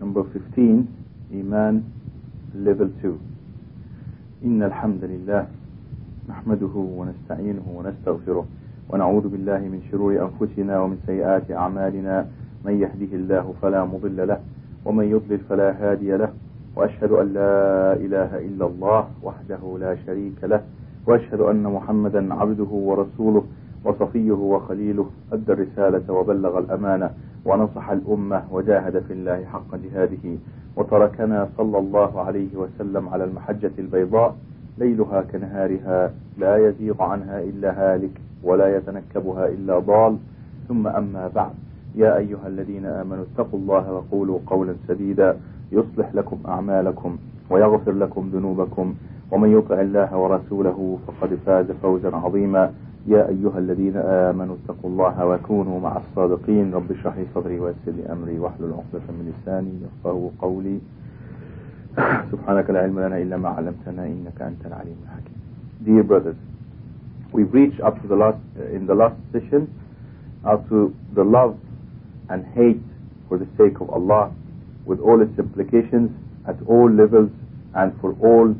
number 15 إيمان level 2 إن الحمد لله نحمده ونستعينه ونستغفره ونعوذ بالله من شرور أنفسنا ومن سيئات أعمالنا. من يهده الله فلا مضل له ومن يضلل فلا هادي له. وأشهد أن لا إله إلا الله وحده لا شريك له. وأشهد أن محمدا عبده ورسوله وصفيه وخليله. أدى الرسالة وبلغ الأمانة. ونصح الأمة وجاهد في الله حق جهاده وتركنا صلى الله عليه وسلم على المحجة البيضاء ليلها كنهارها لا يزيغ عنها إلا هالك ولا يتنكبها إلا ضال. ثم أما بعد يا أيها الذين آمنوا اتقوا الله وقولوا قولا سديدا يصلح لكم أعمالكم ويغفر لكم ذنوبكم ومن يطع الله ورسوله فقد فاز فوزا عظيما. يا أيها الذين آمنوا اتقوا الله وكونوا مع الصادقين رب اشرح لي صدري ويسر لي أمري واحلل عقدة من لساني يفقهوا قولي سبحانك لا علم لنا إلا ما علمتنا إنك أنت العليم الحكيم Dear brothers, we've reached up to the last, uh, in the last session up to the love and hate for the sake of Allah with all its implications at all levels and for all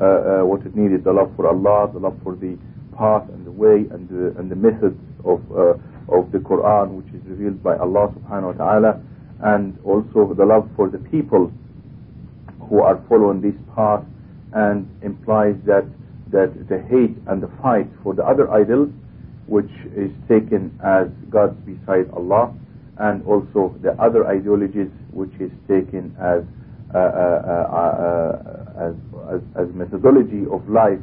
uh, uh, what is needed, the love for Allah, the love for the path and the way and the, and the methods of, uh, of the Quran which is revealed by Allah subhanahu wa ta'ala and also the love for the people who are following this path and implies that that the hate and the fight for the other idols which is taken as gods beside Allah and also the other ideologies which is taken as uh, uh, uh, as, as, as methodology of life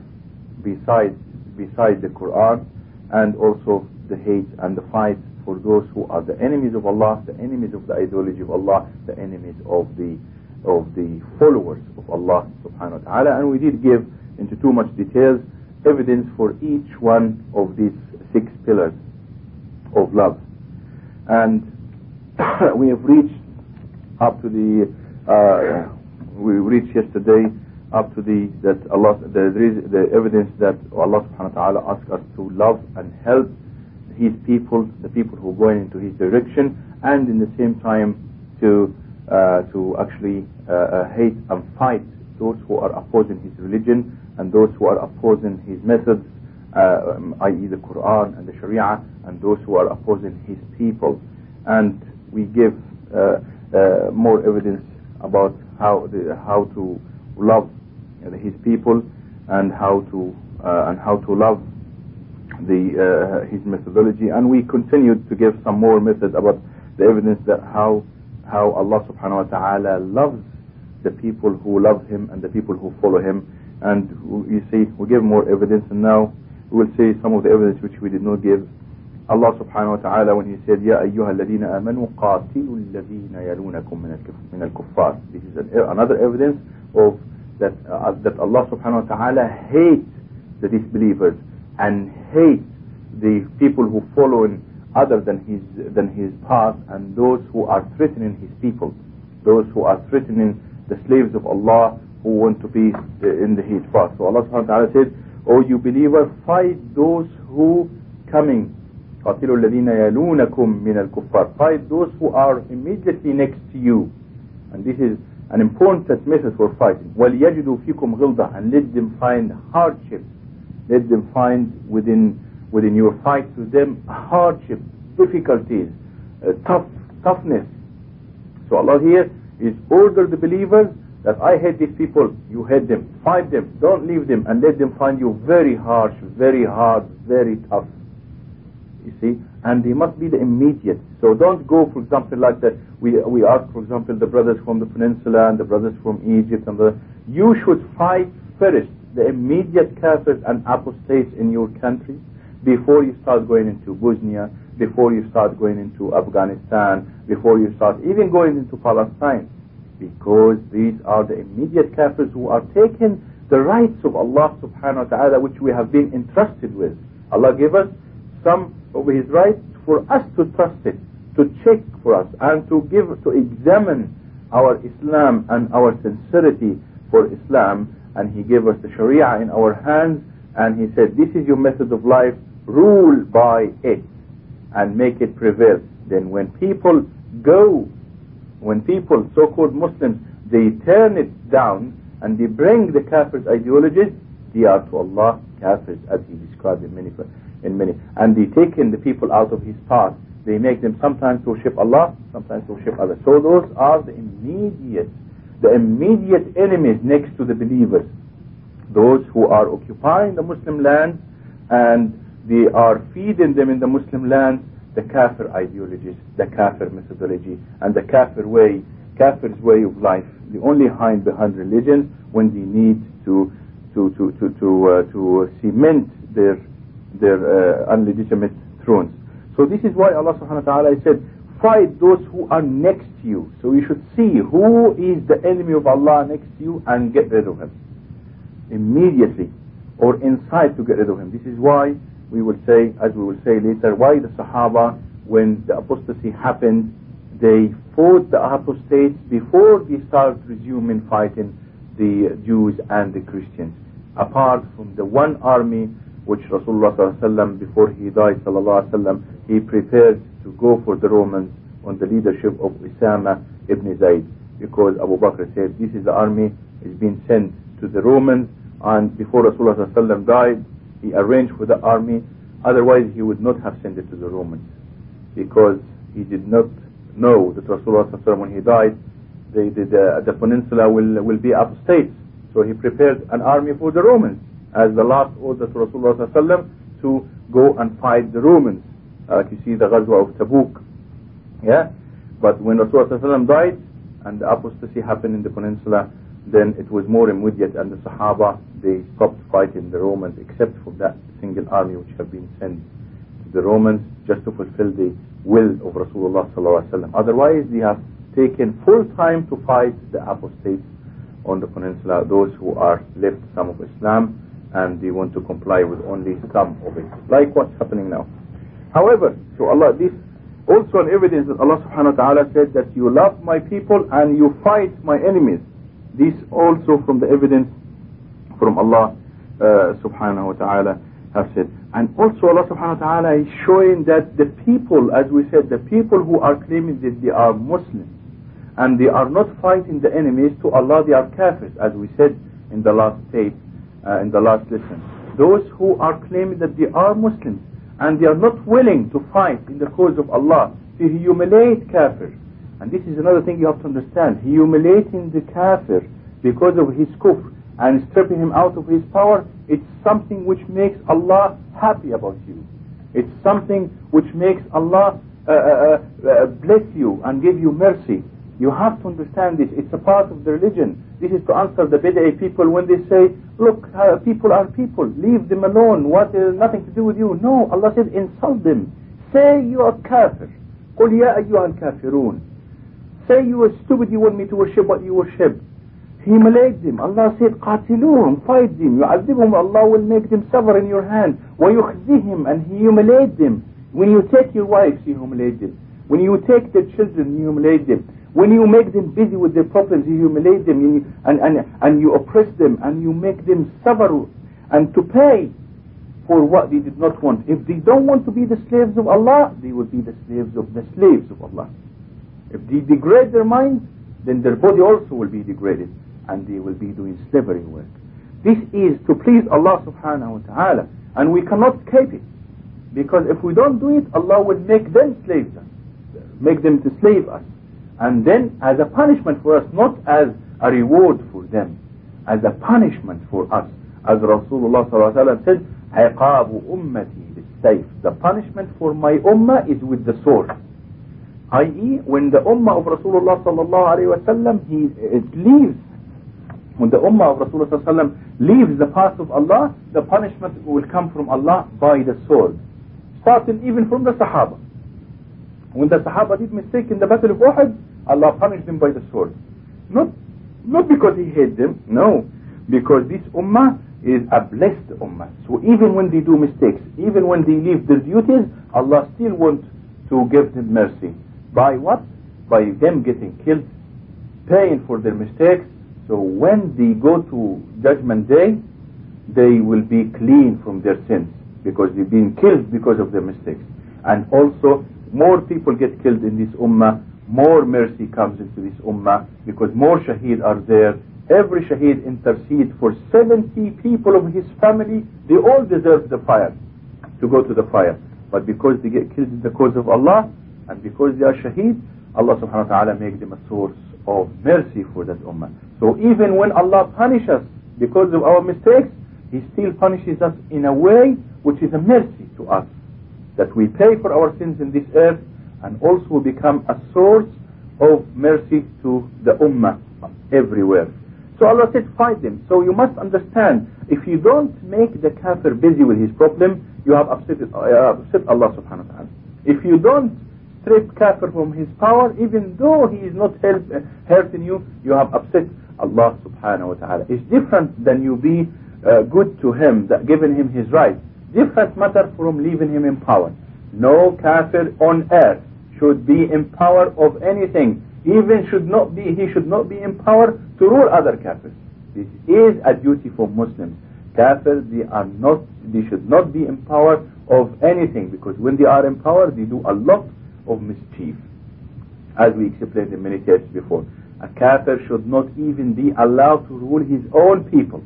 beside beside the Quran and also the hate and the fight for those who are the enemies of Allah, the enemies of the ideology of Allah, the enemies of the of the followers of Allah subhanahu wa ta'ala. And we did give into too much details evidence for each one of these six pillars of love. And we have reached up to the uh, we reached yesterday up to the that Allah the, the evidence that Allah subhanahu wa ta'ala asks us to love and help his people the people who are going into his direction and in the same time to uh, to actually uh, hate and fight those who are opposing his religion and those who are opposing his methods, uh, i.e. the Quran and the Sharia, and those who are opposing his people. And we give uh, uh, more evidence about how the, how to love his people and how to and how to love the his methodology. And we continued to give some more methods about the evidence that how how Allah subhanahu wa ta'ala loves the people who love him and the people who follow him and you see we give more evidence and now we will see some of the evidence which we did not give Allah subhanahu wa ta'ala when he said يا أيها الذين آمنوا قاتلوا الذين يلونكم من الكفار this is an, another evidence of that uh, that Allah subhanahu wa ta'ala hates the disbelievers and hates the people who follow in other than his than his path and those who are threatening his people those who are threatening the slaves of Allah who want to be in the his path so Allah subhanahu wa ta'ala said O you believer fight those who coming قاتلوا الذين يلونكم من الكفار fight those who are immediately next to you and this is an important method for fighting وليجدوا فيكم غلظة and let them find hardship let them find within within your fight with them hardship, difficulties, uh, tough toughness. So Allah here is order the believers that I hate these people, you hate them, fight them, don't leave them, and let them find you very harsh, very hard, very tough. You see, And they must be the immediate. So don't go, for example, like that. We we ask, for example, the brothers from the peninsula and the brothers from Egypt, and the you should fight first the immediate kafirs and apostates in your country before you start going into Bosnia, before you start going into Afghanistan, before you start even going into Palestine. Because these are the immediate kafirs who are taking the rights of Allah subhanahu wa ta'ala which we have been entrusted with. Allah gave us some of His rights for us to trust it, to check for us, and to give, to examine our Islam and our sincerity for Islam. And He gave us the Sharia in our hands, and He said, this is your method of life, rule by it and make it prevail. Then when people go when people, so-called Muslims, they turn it down and they bring the Kafir's ideologies, they are to Allah Kafirs, as he described in many, in many. And they take in the people out of his path. They make them sometimes worship Allah, sometimes worship others. So those are the immediate, the immediate enemies next to the believers. Those who are occupying the Muslim lands and they are feeding them in the Muslim lands the kafir ideologies, the kafir methodology, and the kafir way, kafir's way of life. They only hide behind religion when they need to to to to to, uh, to cement their their uh, unlegitimate thrones. So this is why Allah Subhanahu wa Taala said, fight those who are next to you. So you should see who is the enemy of Allah next to you and get rid of him immediately, or inside to get rid of him. This is why we will say, as we will say later, why the Sahaba, when the apostasy happened, they fought the apostates before they started resuming fighting the Jews and the Christians. Apart from the one army which Rasulullah ﷺ, before he died ﷺ, he prepared to go for the Romans on the leadership of Usama ibn Zayd because Abu Bakr said this is the army is being sent to the Romans and before Rasulullah ﷺ died he arranged for the army otherwise he would not have sent it to the Romans because he did not know that Rasulullah ﷺ when he died the, the, the, the peninsula will, will be apostate so he prepared an army for the Romans as the last order to Rasulullah ﷺ to go and fight the Romans like you see the Ghazwa of Tabuk yeah but when Rasulullah ﷺ died and the apostasy happened in the peninsula then it was more immediate and the Sahaba they stopped fighting the Romans except for that single army which have been sent to the Romans just to fulfill the will of Rasulullah ﷺ. Otherwise they have taken full time to fight the apostates on the peninsula, those who are left some of Islam and they want to comply with only some of it, like what's happening now. However, so Allah, this also an evidence that Allah subhanahu wa ta'ala said that you love my people and you fight my enemies. This also from the evidence from Allah uh, subhanahu wa ta'ala have said. And also Allah subhanahu wa ta'ala is showing that the people, as we said, the people who are claiming that they are Muslims and they are not fighting the enemies to Allah, they are kafirs, as we said in the last tape, uh, in the last lesson. Those who are claiming that they are Muslims and they are not willing to fight in the cause of Allah, to humiliate kafir. And this is another thing you have to understand. Humiliating the kafir because of his kufr and stripping him out of his power, it's something which makes Allah happy about you. It's something which makes Allah uh, uh, uh, bless you and give you mercy. You have to understand this. It's a part of the religion. This is to answer the Bid'ah people when they say, look, uh, people are people. Leave them alone. What is nothing to do with you? No, Allah said, insult them. Say you are kafir. قُلْ يَا أَيُّهَا الْكَافِرُونَ Say you are stupid, you want me to worship what you worship. Humiliate them. Allah said, قَاتِلُوهُمْ Fight them. يُعَذِّبُهُمْ Allah will make them suffer in your hand. وَيُخْزِهِمْ And He humiliate them. When you take your wives, you humiliate them. When you take their children, you humiliate them. When you make them busy with their problems, you humiliate them and, and, and you oppress them and you make them suffer and to pay for what they did not want. If they don't want to be the slaves of Allah, they will be the slaves of the slaves of Allah. If they degrade their minds, then their body also will be degraded and they will be doing slavery work. This is to please Allah subhanahu wa ta'ala and we cannot escape it. Because if we don't do it, Allah will make them slaves make them to slave us And then as a punishment for us, not as a reward for them, as a punishment for us. As Rasulullah ﷺ said, عقاب أمتي بالسيف. The punishment for my ummah is with the sword. I.e., when the ummah of Rasulullah sallallahu alayhi wa sallam, he it leaves, when the ummah of Rasulullah sallallahu alayhi wa sallam leaves the path of Allah, the punishment will come from Allah by the sword. Starting even from the Sahaba. When the Sahaba did mistake in the battle of Uhud, Allah punished them by the sword. Not, not because He hated them, no. Because this ummah is a blessed ummah. So even when they do mistakes, even when they leave their duties, Allah still wants to give them mercy. By what? By them getting killed, paying for their mistakes. So when they go to judgment day, they will be clean from their sins because they've been killed because of their mistakes. And also more people get killed in this ummah more mercy comes into this ummah because more shaheed are there. Every shaheed intercedes for 70 people of his family. They all deserve the fire, to go to the fire. But because they get killed in the cause of Allah, and because they are shaheed, Allah subhanahu wa ta'ala makes them a source of mercy for that ummah. So even when Allah punishes us because of our mistakes, He still punishes us in a way which is a mercy to us. That we pay for our sins in this earth and also become a source of mercy to the ummah everywhere. So Allah said, fight them. So you must understand, if you don't make the kafir busy with his problem, you have upset, uh, upset Allah subhanahu wa ta'ala. If you don't strip kafir from his power, even though he is not help, uh, hurting you, you have upset Allah subhanahu wa ta'ala. It's different than you be uh, good to him, that giving him his rights. Different matter from leaving him in power. No kafir on earth should be in power of anything. Even should not be, he should not be in power to rule other kafirs. This is a duty for Muslims. Kafirs, they are not, they should not be in power of anything because when they are in power, they do a lot of mischief. As we explained in many cases before. A kafir should not even be allowed to rule his own people.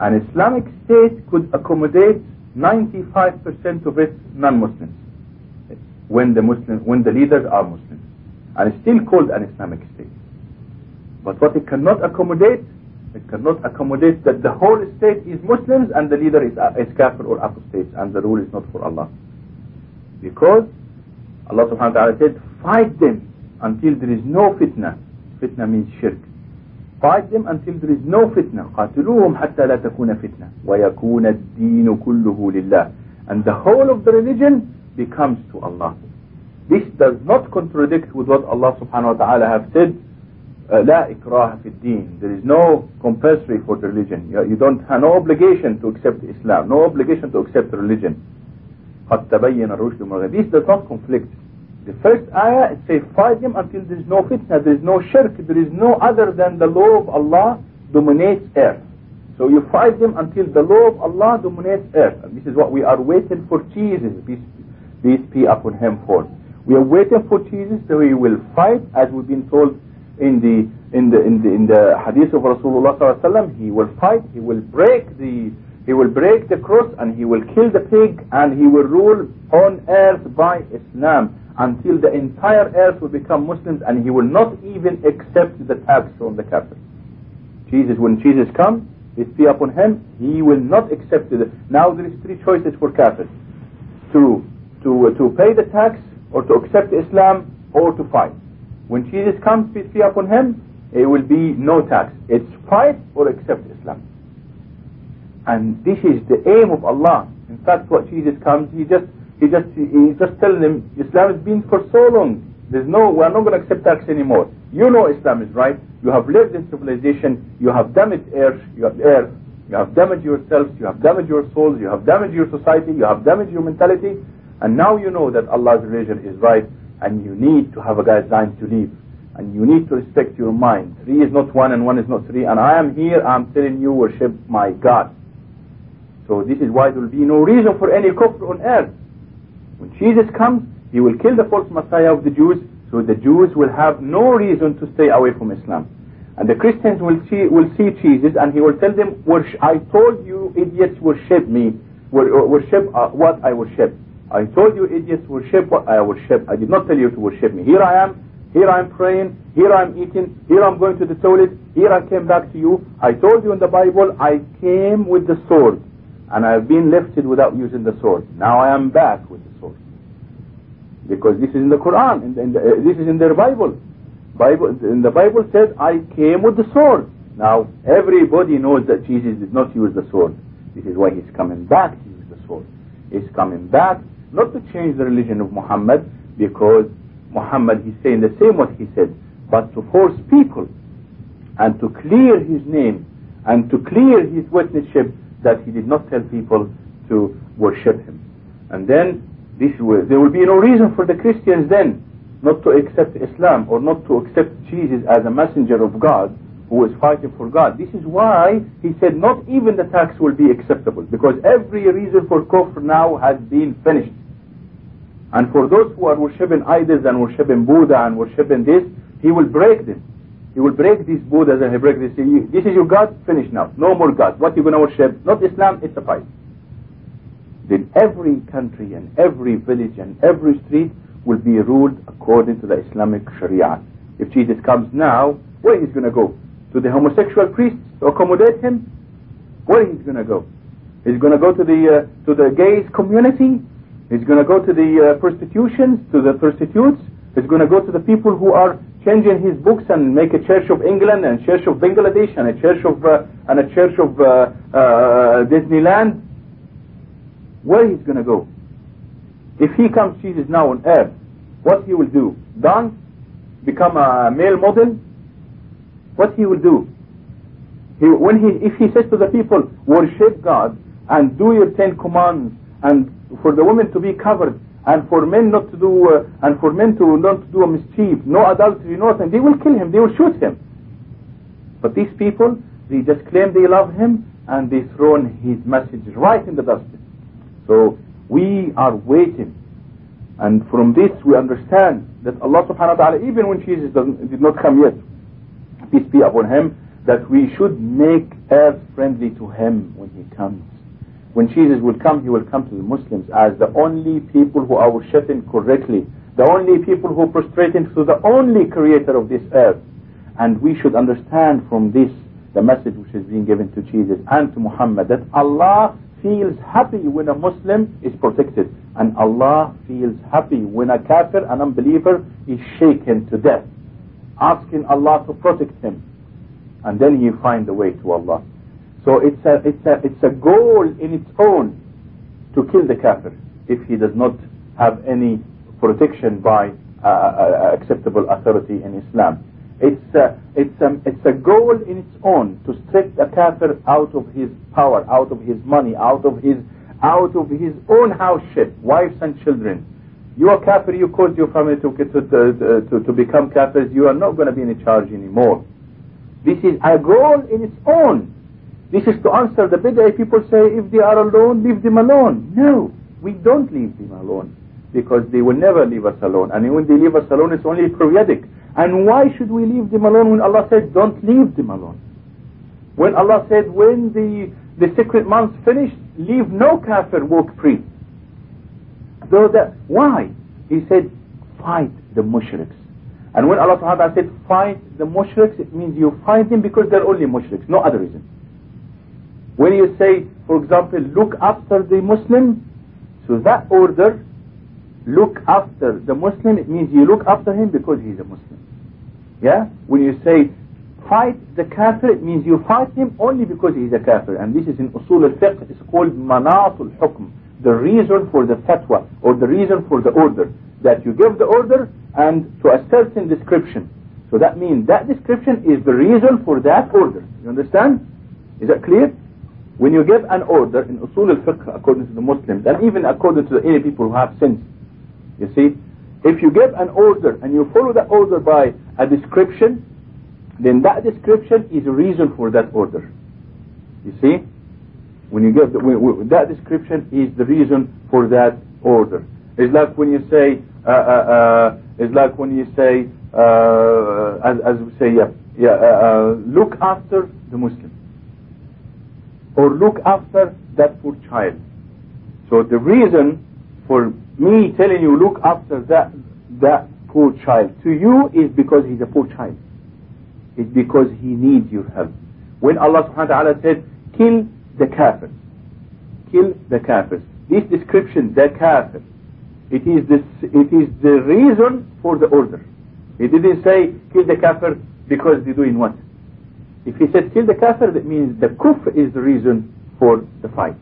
An Islamic state could accommodate 95% of its non-Muslims when the Muslim, when the leaders are Muslims, and it's still called an Islamic state. But what it cannot accommodate, it cannot accommodate that the whole state is Muslims and the leader is, is kafir or apostate, and the rule is not for Allah. Because Allah subhanahu wa ta'ala said, fight them until there is no fitna. Fitna means shirk. Fight them until there is no fitna. قاتلوهم حتى لا تكون فتنة ويكون الدين كله لله. And the whole of the religion becomes to Allah. This does not contradict with what Allah subhanahu wa ta'ala have said, لا إكراه في الدين. There is no compulsory for the religion. You don't have no obligation to accept Islam, no obligation to accept religion. قد تبين الرشد من This does not conflict. The first ayah it says fight them until there is no fitna, there is no shirk, there is no other than the law of Allah dominates earth. So you fight them until the law of Allah dominates earth. And this is what we are waiting for Jesus, peace, peace be upon him for. We are waiting for Jesus so he will fight as we've been told in the in the in the in the hadith of Rasulullah sallallahu he will fight, he will break the he will break the cross and he will kill the pig and he will rule on earth by Islam until the entire earth will become Muslims and he will not even accept the tax from the kafir. Jesus, when Jesus comes, peace be upon him, he will not accept it. Now there is three choices for kafir. To, to, uh, to pay the tax or to accept Islam or to fight. When Jesus comes, peace be upon him, it will be no tax. It's fight or accept Islam. And this is the aim of Allah. In fact, what Jesus comes, he just he just he just telling them Islam has been for so long. There's no we're not going to accept tax anymore. You know Islam is right. You have lived in civilization. You have damaged earth. You have earth. You have damaged yourselves. You have damaged your souls. You have damaged your society. You have damaged your mentality. And now you know that Allah's religion is right, and you need to have a guideline to live. And you need to respect your mind. Three is not one, and one is not three. And I am here. I'm telling you, worship my God. So this is why there will be no reason for any kufr on earth. When Jesus comes, he will kill the false messiah of the Jews, so the Jews will have no reason to stay away from Islam. And the Christians will see, will see Jesus and he will tell them, I told you idiots worship me, worship uh, what I worship. I told you idiots worship what I worship. I did not tell you to worship me. Here I am, here I am praying, here I am eating, here I am going to the toilet, here I came back to you. I told you in the Bible, I came with the sword and I have been lifted without using the sword. Now I am back with the sword. Because this is in the Quran, in the, in the, uh, this is in their Bible. Bible. In the Bible said, I came with the sword. Now everybody knows that Jesus did not use the sword. This is why he's coming back to use the sword. He's coming back not to change the religion of Muhammad because Muhammad he's saying the same what he said, but to force people and to clear his name and to clear his witnesship that he did not tell people to worship him. And then this will, there will be no reason for the Christians then not to accept Islam or not to accept Jesus as a messenger of God who is fighting for God. This is why he said not even the tax will be acceptable because every reason for kufr now has been finished. And for those who are worshipping idols and worshipping Buddha and worshipping this, he will break them. He will break these Buddhas and he will break this. This is your God, finish now. No more God. What you going to worship? Not Islam, it's a fight. Then every country and every village and every street will be ruled according to the Islamic Sharia. If Jesus comes now, where is he going to go? To the homosexual priests to accommodate him? Where he's going to go? He's going to go to the uh, to the gays community. He's going to go to the uh, to the prostitutes. He's going to go to the people who are changing his books and make a Church of England and Church of Bangladesh and a Church of uh, and a Church of uh, uh, Disneyland. Where he's going to go? If he comes, Jesus now on earth, what he will do? Dance? Become a male model? What he will do? He, when he, if he says to the people, worship God and do your Ten Commands and for the women to be covered and for men not to do uh, and for men to not to do a mischief, no adultery, nothing, they will kill him, they will shoot him. But these people, they just claim they love him and they throw his message right in the dustbin. So we are waiting. And from this we understand that Allah subhanahu wa ta'ala, even when Jesus did not come yet, peace be upon him, that we should make earth friendly to him when he comes. When Jesus will come, he will come to the Muslims as the only people who are worshipping correctly, the only people who prostrating to the only creator of this earth. And we should understand from this the message which is being given to Jesus and to Muhammad that Allah feels happy when a Muslim is protected and Allah feels happy when a kafir, an unbeliever, is shaken to death asking Allah to protect him. And then you find the way to Allah. So it's a, it's a, it's a goal in its own to kill the kafir if he does not have any protection by uh, uh, acceptable authority in Islam. It's a, it's, a, it's a goal in its own to strip the kafir out of his power, out of his money, out of his out of his own house ship, wives and children. You are kafir, you caused your family to, to, to, to, become kafirs, you are not going to be in charge anymore. This is a goal in its own. This is to answer the bid'ah people say, if they are alone, leave them alone. No, we don't leave them alone. Because they will never leave us alone. And when they leave us alone, it's only periodic. And why should we leave them alone when Allah said, don't leave them alone? When Allah said, when the, the secret months finished, leave no kafir walk free. So that, why? He said, fight the mushriks. And when Allah ta'ala said, fight the mushriks, it means you fight them because they're only mushriks, no other reason. When you say, for example, look after the Muslim, so that order look after the Muslim, it means you look after him because he's a Muslim. Yeah? When you say fight the kafir, it means you fight him only because he's a kafir. And this is in usul al-fiqh, it's called manatul hukm, the reason for the fatwa, or the reason for the order. That you give the order and to a certain description. So that means that description is the reason for that order. You understand? Is that clear? When you give an order in usul al-fiqh according to the Muslims, and even according to any people who have sins, you see, if you give an order and you follow that order by a description, then that description is a reason for that order. You see? When you give the, that description is the reason for that order. It's like when you say, uh, uh, uh, it's like when you say, uh, as, as we say, yeah, yeah, uh, uh, look after the Muslim. Or look after that poor child. So the reason for me telling you look after that that poor child to you is because he's a poor child. It's because he needs your help. When Allah subhanahu wa ta'ala said, kill the kafir, kill the kafir. This description, the kafir, it is, this, it is the reason for the order. He didn't say, kill the kafir because they're doing what? If he said, kill the kafir, that means the kufr is the reason for the fight.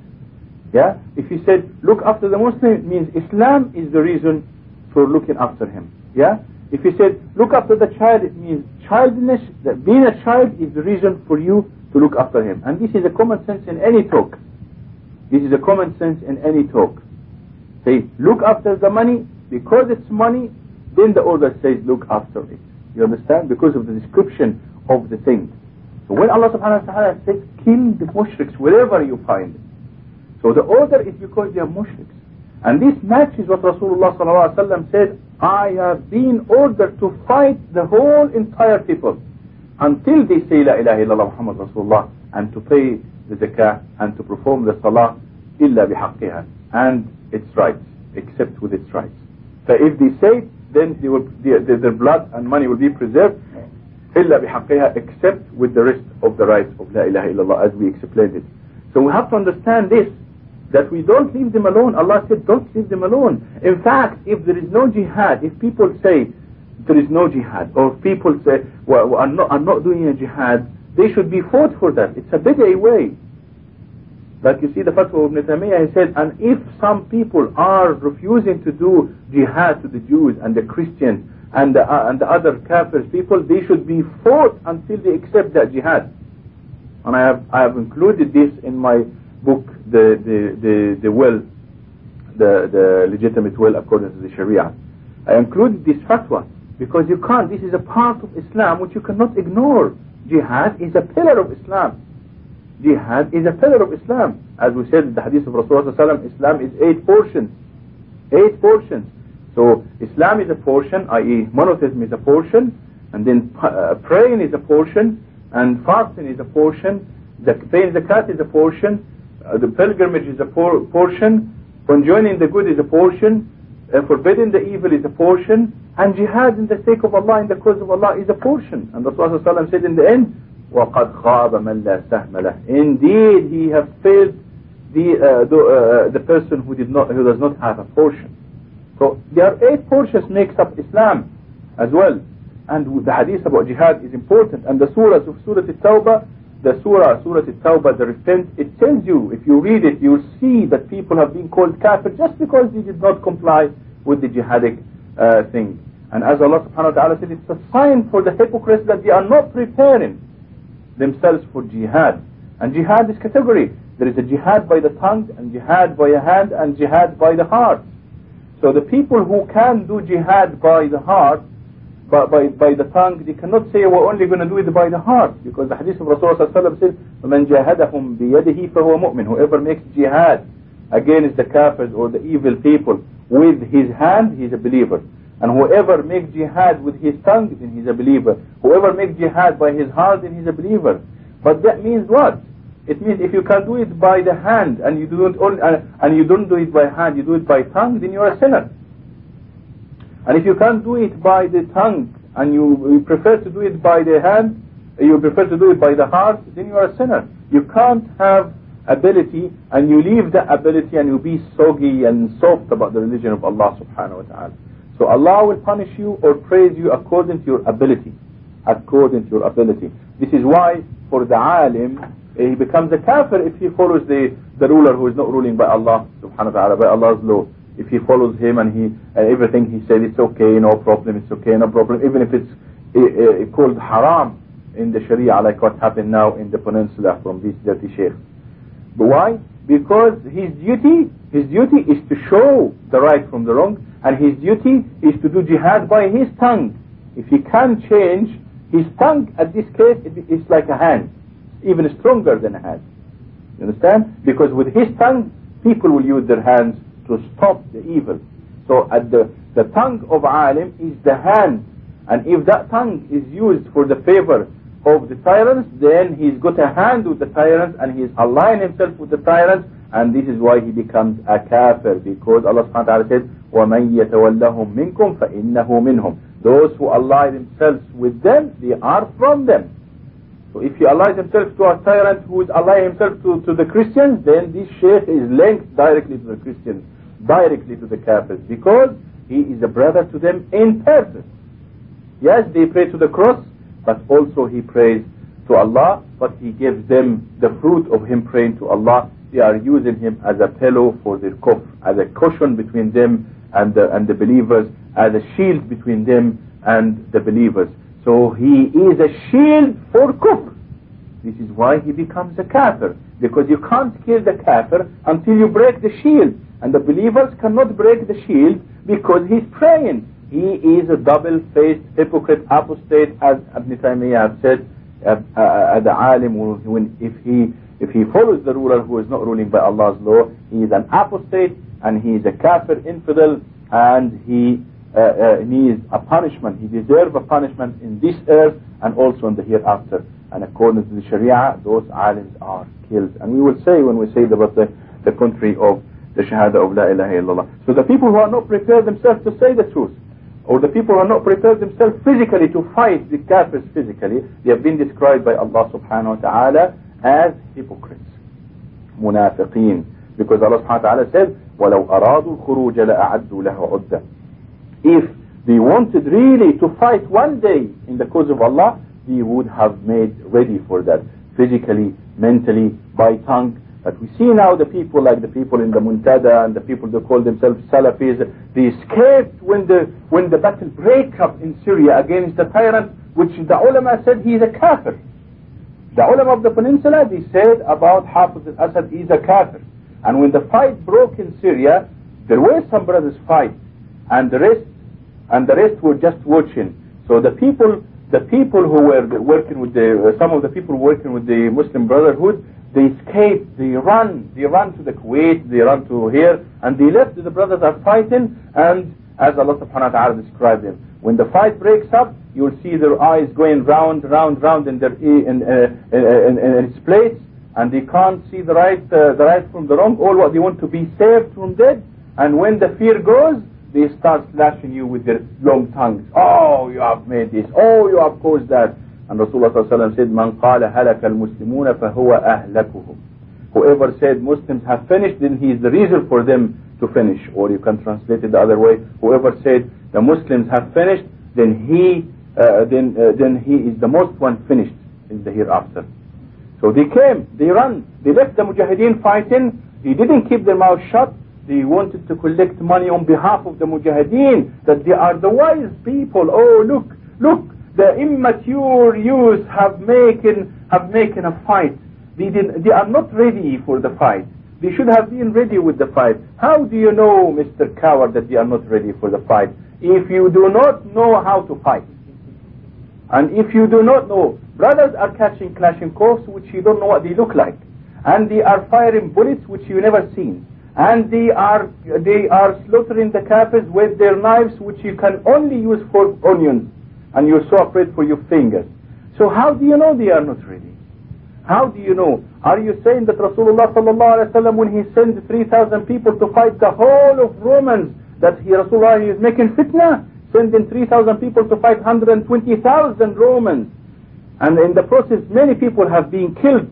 Yeah? If he said, look after the Muslim, it means Islam is the reason for looking after him. Yeah? If he said, look after the child, it means childness, that being a child is the reason for you to look after him. And this is a common sense in any talk. This is a common sense in any talk. Say, look after the money, because it's money, then the order says, look after it. You understand? Because of the description of the thing. So when Allah subhanahu wa ta'ala says, kill the mushriks wherever you find them. So the order is because they are mushriks. And this matches what Rasulullah ﷺ said, I have been ordered to fight the whole entire people until they say La ilaha illallah Muhammad Rasulullah and to pay the zakah and to perform the salah illa bihaqqiha and its rights, except with its rights. So if they say it, then they will, their, their blood and money will be preserved illa bihaqqiha except with the rest of the rights of La ilaha illallah as we explained it. So we have to understand this that we don't leave them alone. Allah said, don't leave them alone. In fact, if there is no jihad, if people say there is no jihad, or people say, I'm, not, not doing a jihad, they should be fought for that. It's a bid'ah way. Like you see the fatwa of Ibn he said, and if some people are refusing to do jihad to the Jews and the Christians and the, uh, and the other kafirs people, they should be fought until they accept that jihad. And I have, I have included this in my book, the, the, the, the will, the, the legitimate will according to the Sharia. I included this fatwa because you can't, this is a part of Islam which you cannot ignore. Jihad is a pillar of Islam. Jihad is a pillar of Islam. As we said in the hadith of Rasulullah Islam is eight portions. Eight portions. So Islam is a portion, i.e. monotheism is a portion, and then uh, praying is a portion, and fasting is a portion, the paying zakat is a portion, uh, the pilgrimage is a por portion, conjoining the good is a portion, uh, forbidding the evil is a portion, and jihad in the sake of Allah, in the cause of Allah is a portion. And the Prophet said in the end, وَقَدْ خَابَ مَنْ لَا سَهْمَ لَهِ Indeed, he has failed the, uh, the, uh, the person who, did not, who does not have a portion. So there are eight portions makes up Islam as well. And the hadith about jihad is important. And the surah of Surah Al-Tawbah, the surah, Surah Al-Tawbah, the repent, it tells you, if you read it, you'll see that people have been called kafir just because they did not comply with the jihadic uh, thing. And as Allah subhanahu wa ta'ala said, it's a sign for the hypocrites that they are not preparing themselves for jihad. And jihad is category. There is a jihad by the tongue, and jihad by the hand, and jihad by the heart. So the people who can do jihad by the heart, by, by, by the tongue, they cannot say we're only going to do it by the heart. Because the hadith of Rasulullah says, وَمَنْ جَاهَدَهُمْ بِيَدِهِ فَهُوَ مُؤْمِنٌ Whoever makes jihad against the kafirs or the evil people with his hand, he's a believer. And whoever makes jihad with his tongue, then he's a believer. Whoever makes jihad by his heart, then he's a believer. But that means what? It means if you can do it by the hand and you don't uh, and you don't do it by hand, you do it by tongue, then you're a sinner. And if you can't do it by the tongue and you, you prefer to do it by the hand, you prefer to do it by the heart, then you are a sinner. You can't have ability and you leave that ability and you be soggy and soft about the religion of Allah subhanahu wa ta'ala. So Allah will punish you or praise you according to your ability. According to your ability. This is why for the alim, he becomes a kafir if he follows the, the ruler who is not ruling by Allah subhanahu wa ta'ala, by Allah's law. If he follows him and he uh, everything he said it's okay no problem it's okay no problem. Even if it's uh, uh, called haram in the sharia like what happened now in the peninsula from these dirty sheikhs but why? Because his duty his duty is to show the right from the wrong and his duty is to do jihad by his tongue if he can change his tongue at this case it's like a hand even stronger than a hand you understand because with his tongue people will use their hands to stop the evil. So at the, the tongue of alim is the hand. And if that tongue is used for the favor of the tyrants, then he's got a hand with the tyrants and he's aligned himself with the tyrants and this is why he becomes a kafir because Allah subhanahu wa ta'ala said وَمَنْ يَتَوَلَّهُمْ مِنْكُمْ فَإِنَّهُ مِنْهُمْ Those who ally themselves with them, they are from them. So if he allies himself to a tyrant who is allying himself to, to the Christians, then this sheikh is linked directly to the Christians directly to the Kafirs because he is a brother to them in person. Yes, they pray to the cross, but also he prays to Allah, but he gives them the fruit of him praying to Allah. they are using him as a pillow for their kufr, as a cushion between them and the, and the believers, as a shield between them and the believers. So he is a shield for kufr. This is why he becomes a kafir. Because you can't kill the kafir until you break the shield. And the believers cannot break the shield because he's praying. He is a double-faced hypocrite apostate as Ibn Taymiyyah said uh, uh, the alim when if he if he follows the ruler who is not ruling by Allah's law he is an apostate and he is a kafir infidel and he uh, uh, needs a punishment. He deserves a punishment in this earth and also in the hereafter. And according to the Sharia, those alims are killed. And we will say when we say about the, the country of the Shahada of La ilaha illallah. So the people who are not prepared themselves to say the truth, or the people who are not prepared themselves physically to fight the kafirs physically, they have been described by Allah subhanahu wa ta'ala as hypocrites. Munafiqeen. Because Allah subhanahu wa ta'ala said, وَلَوْ أَرَادُوا الْخُرُوجَ لَأَعَدُّوا لَهُ عُدَّةً If they wanted really to fight one day in the cause of Allah, he would have made ready for that physically, mentally, by tongue. But we see now the people like the people in the Muntada and the people that call themselves Salafis, they escaped when the, when the battle break up in Syria against the tyrant, which the ulama said he is a kafir. The ulama of the peninsula, they said about Hafiz al-Assad, is a kafir. And when the fight broke in Syria, there were some brothers fight, and the rest, and the rest were just watching. So the people the people who were working with the, uh, some of the people working with the Muslim Brotherhood, they escaped, they run, they run to the Kuwait, they run to here, and they left the brothers are fighting, and as Allah subhanahu wa ta'ala described them, when the fight breaks up, you'll see their eyes going round, round, round in their in, uh, in, in, its place, and they can't see the right, uh, the right from the wrong. All what they want to be saved from death, and when the fear goes, they start slashing you with their long tongues. Oh, you have made this. Oh, you have caused that. And Rasulullah said, Man qala halaka al-muslimuna fahuwa ahlakuhum. Whoever said Muslims have finished, then he is the reason for them to finish. Or you can translate it the other way. Whoever said the Muslims have finished, then he, uh, then, uh, then he is the most one finished in the hereafter. So they came, they ran, they left the Mujahideen fighting, he didn't keep their mouth shut, they wanted to collect money on behalf of the mujahideen, that they are the wise people. Oh, look, look, the immature youth have making, have making a fight. They, didn't, they are not ready for the fight. They should have been ready with the fight. How do you know, Mr. Coward, that they are not ready for the fight? If you do not know how to fight, and if you do not know, brothers are catching clashing Kalashnikovs which you don't know what they look like, and they are firing bullets which you never seen and they are they are slaughtering the Kafirs with their knives which you can only use for onions and you're so afraid for your fingers so how do you know they are not ready how do you know? Are you saying that Rasulullah sallallahu alaihi wasallam when he sent 3000 people to fight the whole of Romans that he Rasulullah is making fitna? Sending 3000 people to fight 120,000 Romans. And in the process many people have been killed.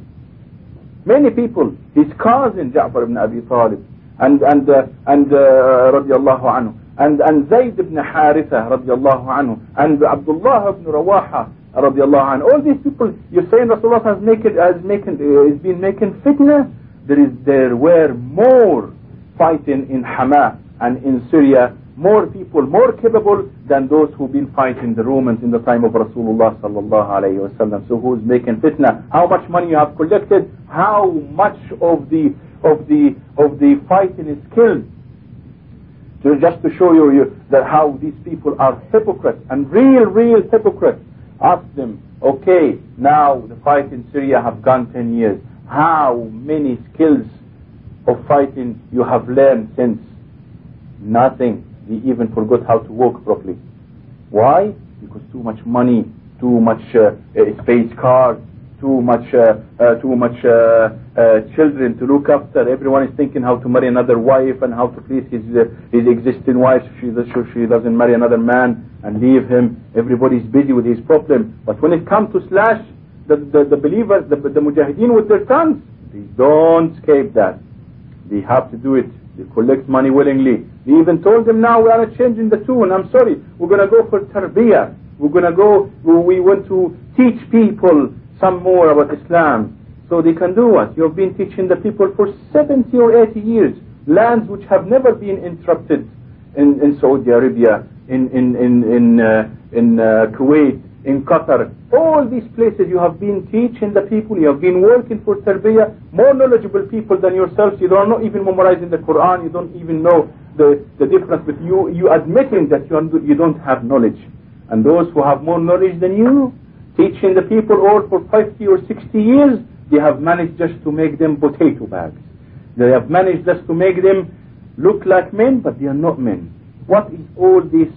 Many people. His cousin Ja'far ibn Abi Talib and and uh, and uh, radiallahu anhu. And and Zayd ibn Haritha radiallahu anhu. And Abdullah ibn Rawaha radiallahu anhu. All these people you're saying Rasulullah has making has making uh, has been making fitna? There is there were more fighting in Hama and in Syria more people more capable than those who've been fighting the Romans in the time of Rasulullah sallallahu alayhi wasallam so who's making fitna? How much money you have collected? How much of the of the of the fighting is killed. So just to show you, you that how these people are hypocrites and real, real hypocrites. Ask them, okay, now the fight in Syria have gone 10 years. How many skills of fighting you have learned since? Nothing. You even forgot how to walk properly. Why? Because too much money, too much uh, space cars, too much, uh, uh, too much uh, children to look after. Everyone is thinking how to marry another wife and how to please his his existing wife. She she doesn't marry another man and leave him. Everybody's busy with his problem. But when it comes to slash the the, the believers, the, the mujahideen with their tongues, they don't escape that. They have to do it. They collect money willingly. They even told them now we are changing the tune. I'm sorry, we're going to go for tarbiyah. We're going to go, we want to teach people some more about Islam. So they can do what? You have been teaching the people for 70 or 80 years. Lands which have never been interrupted in, in Saudi Arabia, in, in, in, in, uh, in uh, Kuwait, in Qatar. All these places you have been teaching the people, you have been working for tarbiyah, more knowledgeable people than yourselves. You don't even memorizing the Quran, you don't even know the, the difference with you, you admitting that you, you don't have knowledge. And those who have more knowledge than you, teaching the people all for 50 or 60 years, they have managed just to make them potato bags. They have managed just to make them look like men, but they are not men. What is all this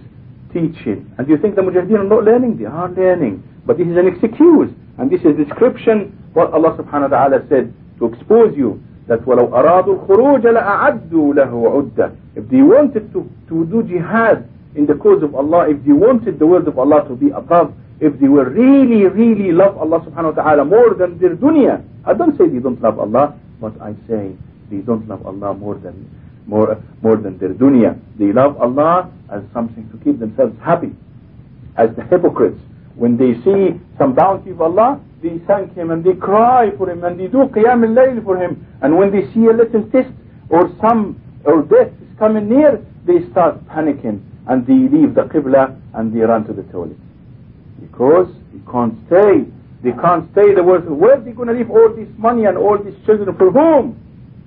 teaching? And do you think the mujahideen are not learning? They are learning. But this is an excuse. And this is description what Allah subhanahu wa ta'ala said to expose you that وَلَوْ أَرَادُوا الْخُرُوجَ لَأَعَدُّوا لَهُ عُدَّةً If they wanted to, to do jihad in the cause of Allah, if they wanted the word of Allah to be above, if they were really, really love Allah subhanahu wa ta'ala more than their dunya, I don't say they don't love Allah, but I say they don't love Allah more than more more than their dunya. They love Allah as something to keep themselves happy. As the hypocrites, when they see some bounty of Allah, they thank Him and they cry for Him and they do qiyam al-layl for Him. And when they see a little test or some or death is coming near, they start panicking and they leave the qibla and they run to the toilet. Because they can't stay. They can't stay the world. Where are they going to leave all this money and all these children for whom?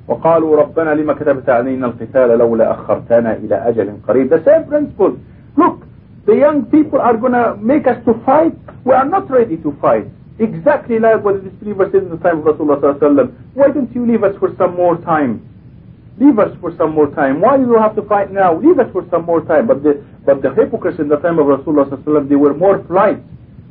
وقالوا ربنا لما كتبت علينا القتال لولا أخرتنا إلى أجل قريب the same principle look the young people are going to make us to fight we are not ready to fight exactly like what the disbeliever said in the time of Rasulullah why don't you leave us for some more time Leave us for some more time. Why do you have to fight now? Leave us for some more time. But the but the hypocrites in the time of Rasulullah they were more polite.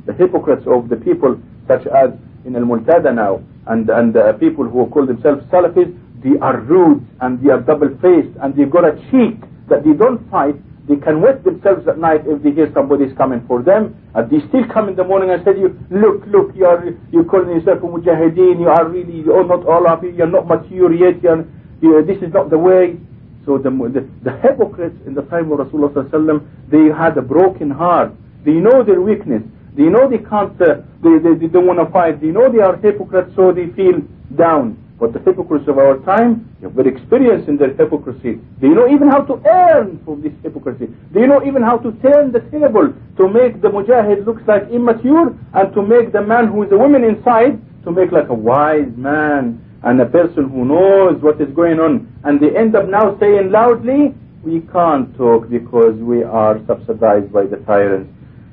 The hypocrites of the people such as in al-Muntada now and and uh, people who call themselves Salafis they are rude and they are double-faced and they got a cheek that they don't fight. They can wet themselves at night if they hear somebody is coming for them. And they still come in the morning and say to you look look you are you calling yourself a mujahideen you are really you're not all of you you're not mature yet you're, you this is not the way. So the, the, the hypocrites in the time of Rasulullah they had a broken heart. They know their weakness. They know they can't uh, they, they, they don't want to fight. They know they are hypocrites so they feel down. But the hypocrites of our time, they have experienced in their hypocrisy. They know even how to earn from this hypocrisy. They know even how to turn the table to make the mujahid looks like immature and to make the man who is a woman inside to make like a wise man and a person who knows what is going on. And they end up now saying loudly, we can't talk because we are subsidized by the tyrants.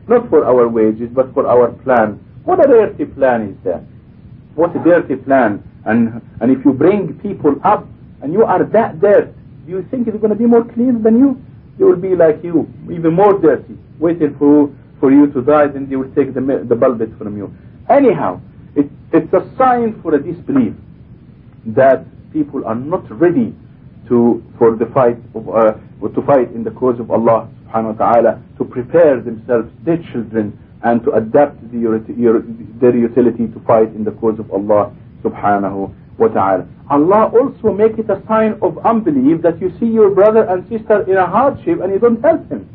Not for our wages, but for our plan. What a dirty plan is that? What a dirty plan. And, and if you bring people up and you are that dirt, do you think it's going to be more clean than you? They will be like you, even more dirty, waiting for, for you to die, then they will take the, the bulbet from you. Anyhow, it, it's a sign for a disbelief that people are not ready to for the fight of, uh, to fight in the cause of Allah subhanahu wa ta'ala to prepare themselves their children and to adapt the, their utility to fight in the cause of Allah subhanahu wa ta'ala. Allah also make it a sign of unbelief that you see your brother and sister in a hardship and you don't help him.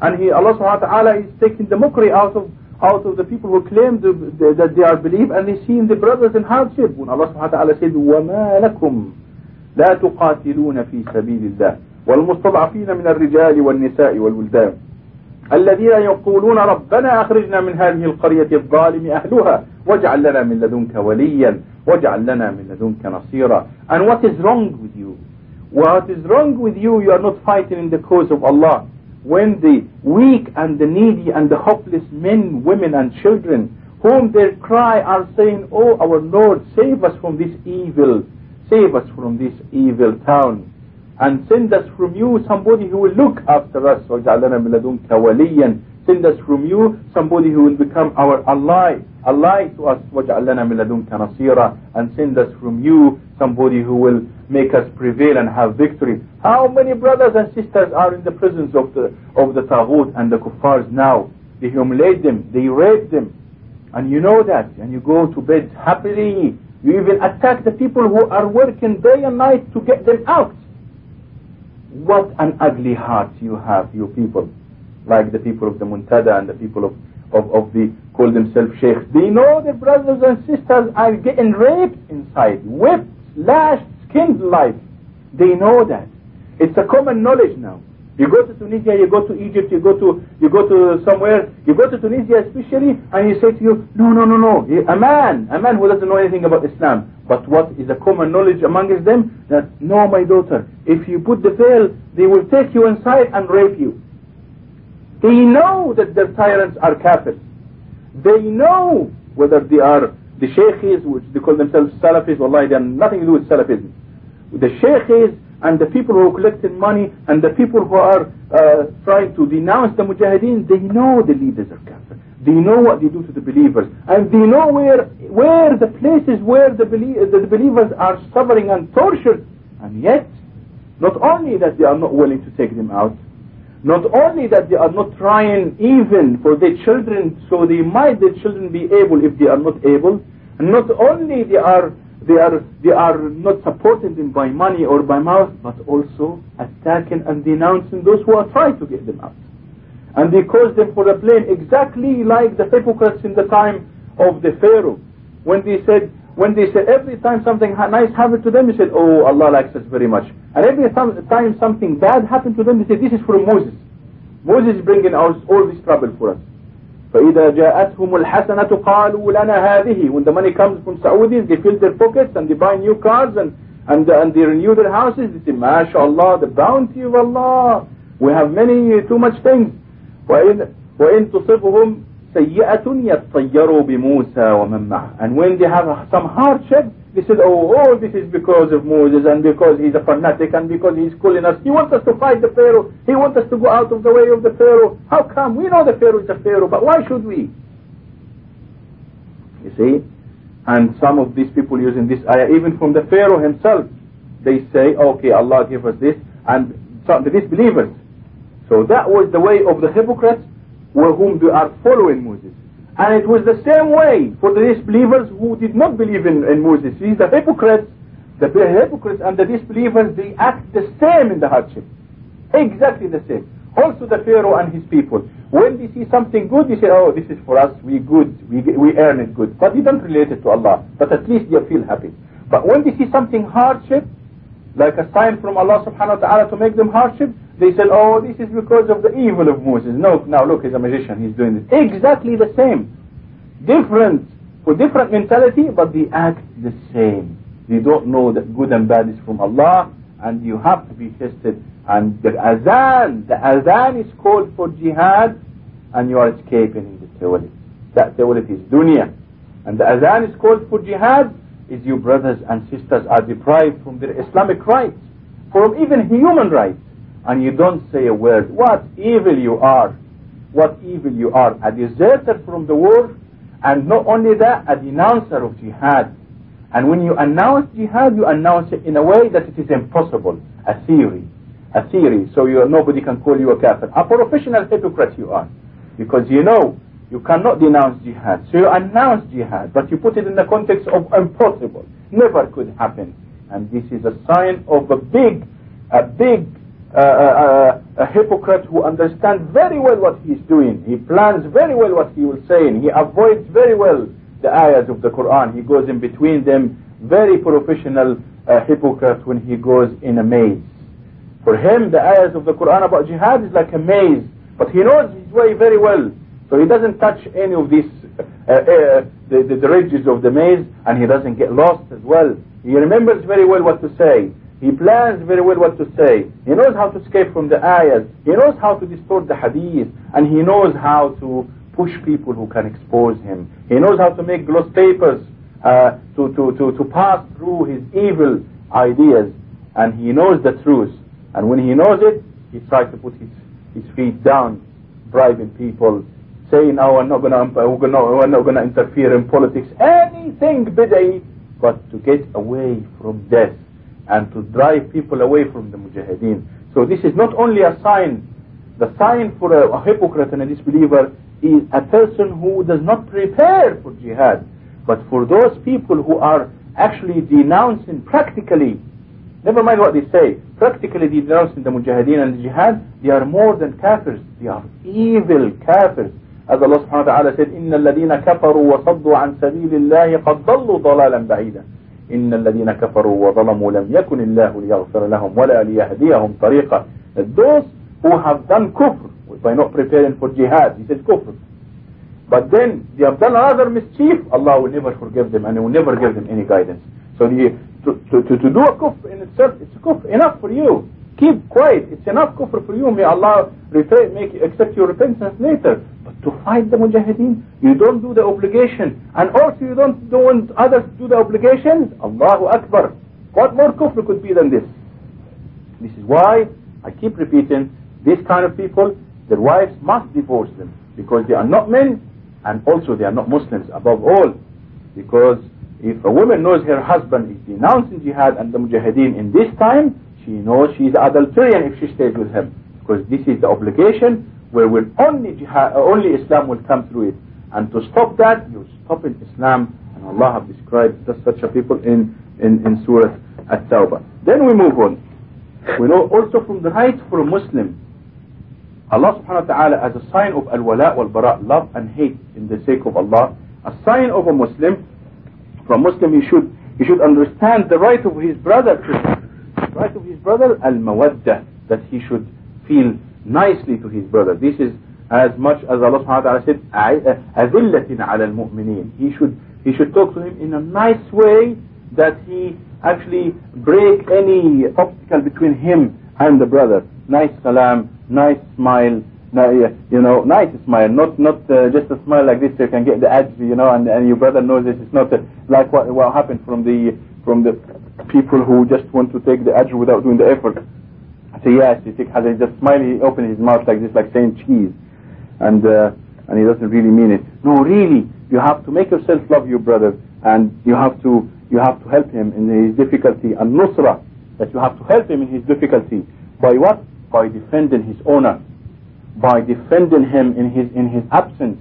And he, Allah subhanahu wa ta'ala is taking the mockery out of out of the people who claim the, the, that they are believe and they see the brothers in hardship. When Allah subhanahu wa ta'ala said, وَمَا لَكُمْ لَا تُقَاتِلُونَ فِي سَبِيلِ اللَّهِ وَالْمُسْتَضْعَفِينَ مِنَ الرِّجَالِ وَالنِّسَاءِ وَالْوِلْدَانِ الذين يقولون ربنا أخرجنا من هذه القرية الظالم أهلها واجعل لنا من لدنك وليا واجعل لنا من لدنك نصيرا and what is wrong with you what is wrong with you you are not fighting in the cause of Allah when the weak and the needy and the hopeless men women and children whom their cry are saying oh our Lord save us from this evil save us from this evil town and send us from you somebody who will look after us وَجَعَلَنَا مِن لَدُنْكَ وَلِيًّا send us from you somebody who will become our ally ally to us وَجَعَلَنَا مِن لَدُنْكَ نَصِيرًا and send us from you somebody who will make us prevail and have victory. How many brothers and sisters are in the presence of the of the Taghut and the kuffars now? They humiliate them they rape them. And you know that and you go to bed happily. You even attack the people who are working day and night to get them out. What an ugly heart you have, you people. Like the people of the Muntada and the people of, of, of the, call themselves sheikhs. They know their brothers and sisters are getting raped inside, whipped, lashed, skinned alive. They know that. It's a common knowledge now. You go to Tunisia, you go to Egypt, you go to you go to somewhere, you go to Tunisia especially, and you say to you, no, no, no, no, a man, a man who doesn't know anything about Islam. But what is a common knowledge amongst them? That, no, my daughter, if you put the veil, they will take you inside and rape you. They know that their tyrants are kafirs. They know whether they are the sheikhs, which they call themselves Salafis, wallahi, they have nothing to do with Salafism. The sheikhs and the people who are collecting money and the people who are uh, trying to denounce the mujahideen, they know the leaders are kafir. They know what they do to the believers. And they know where, where the places where the, belie the believers are suffering and tortured. And yet, not only that they are not willing to take them out, not only that they are not trying even for their children, so they might their children be able if they are not able, and not only they are they are they are not supporting them by money or by mouth, but also attacking and denouncing those who are trying to get them out. And they cause them for a blame exactly like the hypocrites in the time of the Pharaoh. When they said, when they said every time something nice happened to them, they said, oh, Allah likes us very much. And every time something bad happened to them, they said, this is from Moses. Moses is bringing us all this trouble for us. فإذا جاءتهم الحسنة قالوا لنا هذه when the money comes from Saudis they fill their pockets and they buy new cars and and, and they renew their houses they say MashaAllah the bounty of Allah we have many too much things وإن, وإن تصبهم سيئة يطيروا بموسى ومن معه and when they have some hardship they said oh, oh this is because of Moses and because he's a fanatic and because he's calling us he wants us to fight the Pharaoh he wants us to go out of the way of the Pharaoh how come we know the Pharaoh is a Pharaoh but why should we you see and some of these people using this ayah even from the Pharaoh himself they say okay Allah give us this and some, the disbelievers so that was the way of the hypocrites whom they are following Moses. And it was the same way for the disbelievers who did not believe in, in Moses. See, the hypocrites, the hypocrites and the disbelievers, they act the same in the hardship. Exactly the same. Also the Pharaoh and his people. When they see something good, they say, oh, this is for us, we good, we, we earn it good. But they don't relate it to Allah. But at least they feel happy. But when they see something hardship, like a sign from Allah subhanahu wa ta'ala to make them hardship, they said, oh, this is because of the evil of Moses. No, now look, he's a magician, he's doing this. Exactly the same. Different, for different mentality, but they act the same. They don't know that good and bad is from Allah, and you have to be tested. And the azan, the azan is called for jihad, and you are escaping in the. That tawalid is dunya. And the azan is called for jihad, is your brothers and sisters are deprived from their Islamic rights, from even human rights and you don't say a word. What evil you are. What evil you are. A deserter from the war, and not only that, a denouncer of jihad. And when you announce jihad, you announce it in a way that it is impossible. A theory. A theory. So you, nobody can call you a kafir. A professional hypocrite you are. Because you know you cannot denounce jihad. So you announce jihad, but you put it in the context of impossible. Never could happen. And this is a sign of a big, a big uh, uh, a hypocrite who understands very well what he is doing. He plans very well what he will say. And he avoids very well the ayahs of the Quran. He goes in between them. Very professional uh, hypocrite when he goes in a maze. For him, the ayahs of the Quran about jihad is like a maze. But he knows his way very well. So he doesn't touch any of these uh, uh, the, the, the ridges of the maze and he doesn't get lost as well. He remembers very well what to say. He plans very well what to say. He knows how to escape from the ayahs. He knows how to distort the hadith. And he knows how to push people who can expose him. He knows how to make gloss papers uh, to, to, to, to pass through his evil ideas. And he knows the truth. And when he knows it, he tries to put his, his feet down, bribing people, saying, oh, we're not going to we're not going to interfere in politics. Anything bid'ah, but to get away from death and to drive people away from the mujahideen. So this is not only a sign, the sign for a, a hypocrite and a disbeliever is a person who does not prepare for jihad, but for those people who are actually denouncing practically, never mind what they say, practically denouncing the mujahideen and the jihad, they are more than kafirs, they are evil kafirs. Allah subhanahu wa ta'ala said, إِنَّ الَّذِينَ كَفَرُوا وَصَدُّوا عَنْ سَبِيلِ اللَّهِ قَدْ ضَلُّوا ضَلَالًا بَعِيدًا إن الذين كفروا وظلموا لم يكن الله ليغفر لهم ولا ليهديهم طريقا those who have done kufr by not preparing for jihad he says kufr but then they have done another mischief Allah will never forgive them and he will never give them any guidance so the, to, to, to, to do a kufr in itself it's a kufr enough for you keep quiet it's enough kufr for you may Allah repay, make accept your repentance later to fight the mujahideen. You don't do the obligation. And also you don't, don't want others to do the obligations. Allahu Akbar. What more kufr could be than this? This is why I keep repeating, this kind of people, their wives must divorce them because they are not men and also they are not Muslims above all. Because if a woman knows her husband is denouncing jihad and the mujahideen in this time, she knows she is adulterian if she stays with him. Because this is the obligation where will only jihad, uh, only Islam will come through it. And to stop that, you stop in Islam. And Allah have described just such a people in, in, in Surah At-Tawbah. Then we move on. We know also from the right for a Muslim, Allah subhanahu wa ta'ala as a sign of al-wala wal-bara, love and hate in the sake of Allah, a sign of a Muslim, a Muslim he should, he should understand the right of his brother to right of his brother, al-mawaddah, that he should feel nicely to his brother. This is as much as Allah subhanahu wa ta'ala said, أَذِلَّةٍ عَلَى الْمُؤْمِنِينَ He should, he should talk to him in a nice way that he actually break any obstacle between him and the brother. Nice salam, nice smile, you know, nice smile, not not uh, just a smile like this so you can get the edge, you know, and, and your brother knows this. It's not uh, like what what happened from the from the people who just want to take the edge without doing the effort. I say yes, you take he just smile, he open his mouth like this, like saying cheese, and uh, and he doesn't really mean it. No, really, you have to make yourself love your brother, and you have to you have to help him in his difficulty, and nusra, that you have to help him in his difficulty by what? By defending his honor, by defending him in his in his absence,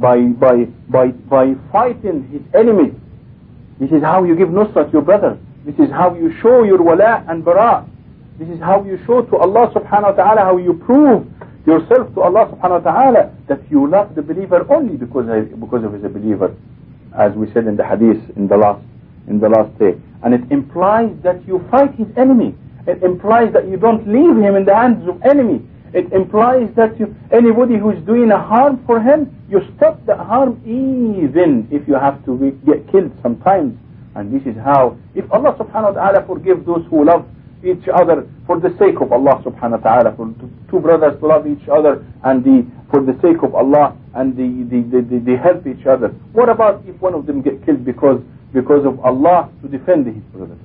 by by by by fighting his enemies. This is how you give nusra to your brother. This is how you show your wala and bara. This is how you show to Allah subhanahu wa ta'ala, how you prove yourself to Allah subhanahu wa ta'ala that you love the believer only because, because of his believer. As we said in the hadith in the last, in the last day. And it implies that you fight his enemy. It implies that you don't leave him in the hands of enemy. It implies that you, anybody who is doing a harm for him, you stop the harm even if you have to get killed sometimes. And this is how, if Allah subhanahu wa ta'ala forgive those who love each other for the sake of Allah subhanahu wa ta'ala, for two brothers to love each other and the, for the sake of Allah and the, the, the, the, they help each other. What about if one of them get killed because, because of Allah to defend his brother?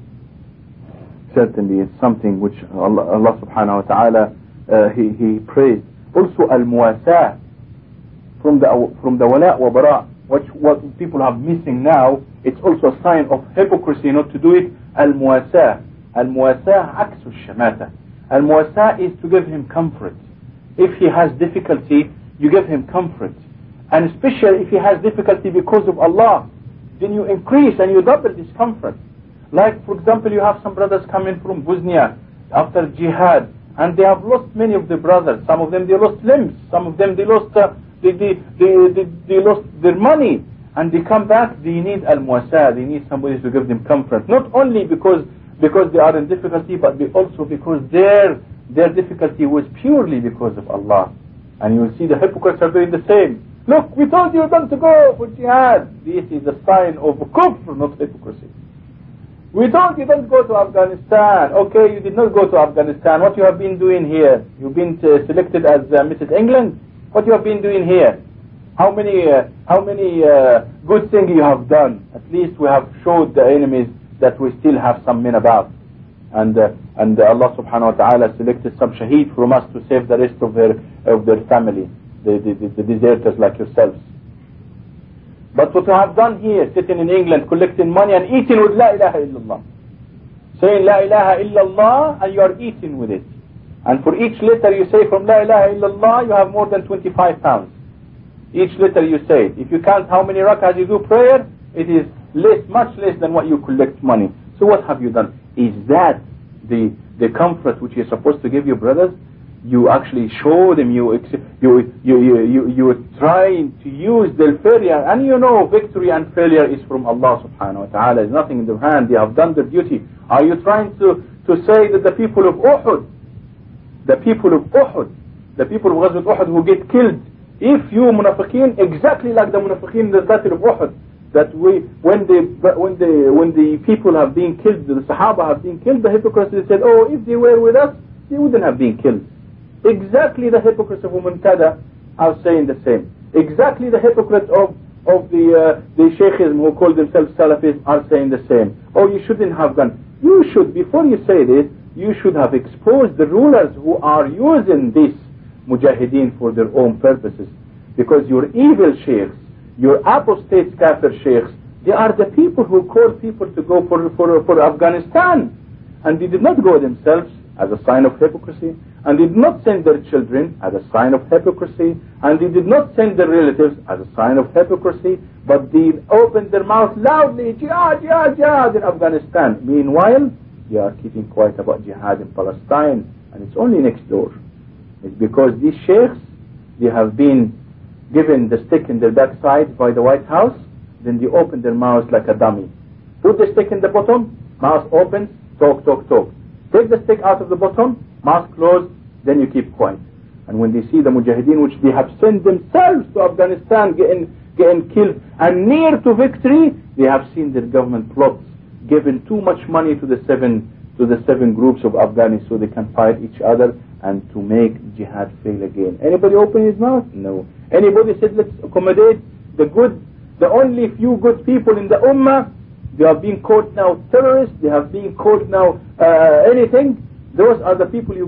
Certainly it's something which Allah, Allah subhanahu wa ta'ala uh, he, he praised. Also al-muwasah from the, from the wala wa bara, which what people have missing now, it's also a sign of hypocrisy not to do it, al-muwasah Al-muwasah aksu shamata. Al-muwasah is to give him comfort. If he has difficulty, you give him comfort. And especially if he has difficulty because of Allah, then you increase and you double this comfort. Like, for example, you have some brothers coming from Bosnia after jihad, and they have lost many of the brothers. Some of them they lost limbs. Some of them they lost uh, they, they, they, they, they lost their money. And they come back, they need al-muwasah, they need somebody to give them comfort. Not only because because they are in difficulty, but also because their their difficulty was purely because of Allah. And you will see the hypocrites are doing the same. Look, we told you not to go for jihad. This is a sign of kufr, not hypocrisy. We told you don't go to Afghanistan. Okay, you did not go to Afghanistan. What you have been doing here? You've been uh, selected as uh, Mrs. England. What you have been doing here? How many, uh, how many uh, good things you have done? At least we have showed the enemies that we still have some men about. And, uh, and Allah subhanahu wa ta'ala selected some shaheed from us to save the rest of their, of their family, the, the, the deserters like yourselves. But what you have done here, sitting in England, collecting money and eating with La ilaha illallah. Saying La ilaha illallah and you are eating with it. And for each letter you say from La ilaha illallah, you have more than 25 pounds. Each letter you say. If you count how many rakahs you do prayer, it is less, much less than what you collect money. So what have you done? Is that the the comfort which you're supposed to give your brothers? You actually show them you you you you you you're trying to use their failure, and you know victory and failure is from Allah Subhanahu wa Taala. There's nothing in their hand. They have done their duty. Are you trying to to say that the people of Uhud, the people of Uhud, the people of Ghazwat Uhud who get killed, if you munafiqeen exactly like the munafiqeen in the Battle of Uhud, that we, when the when the when the people have been killed, the Sahaba have been killed, the hypocrites said, oh, if they were with us, they wouldn't have been killed. Exactly the hypocrites of Umuntada are saying the same. Exactly the hypocrites of of the uh, the Shaykhism who call themselves Salafis are saying the same. Oh, you shouldn't have gone. You should, before you say this, you should have exposed the rulers who are using this mujahideen for their own purposes. Because your evil sheikhs, your apostate kafir sheikhs, they are the people who call people to go for, for, for Afghanistan. And they did not go themselves as a sign of hypocrisy. And they did not send their children as a sign of hypocrisy. And they did not send their relatives as a sign of hypocrisy. But they opened their mouth loudly, jihad, jihad, jihad in Afghanistan. Meanwhile, they are keeping quiet about jihad in Palestine. And it's only next door. It's because these sheikhs, they have been given the stick in their backside by the White House, then they open their mouths like a dummy. Put the stick in the bottom, mouth opens, talk, talk, talk. Take the stick out of the bottom, mouth closed, then you keep quiet. And when they see the mujahideen which they have sent themselves to Afghanistan getting, getting killed and near to victory, they have seen their government plots, given too much money to the seven to the seven groups of Afghans so they can fight each other and to make jihad fail again. Anybody open his mouth? No. Anybody said let's accommodate the good, the only few good people in the ummah, they are being called now terrorists, they have been called now uh, anything. Those are the people you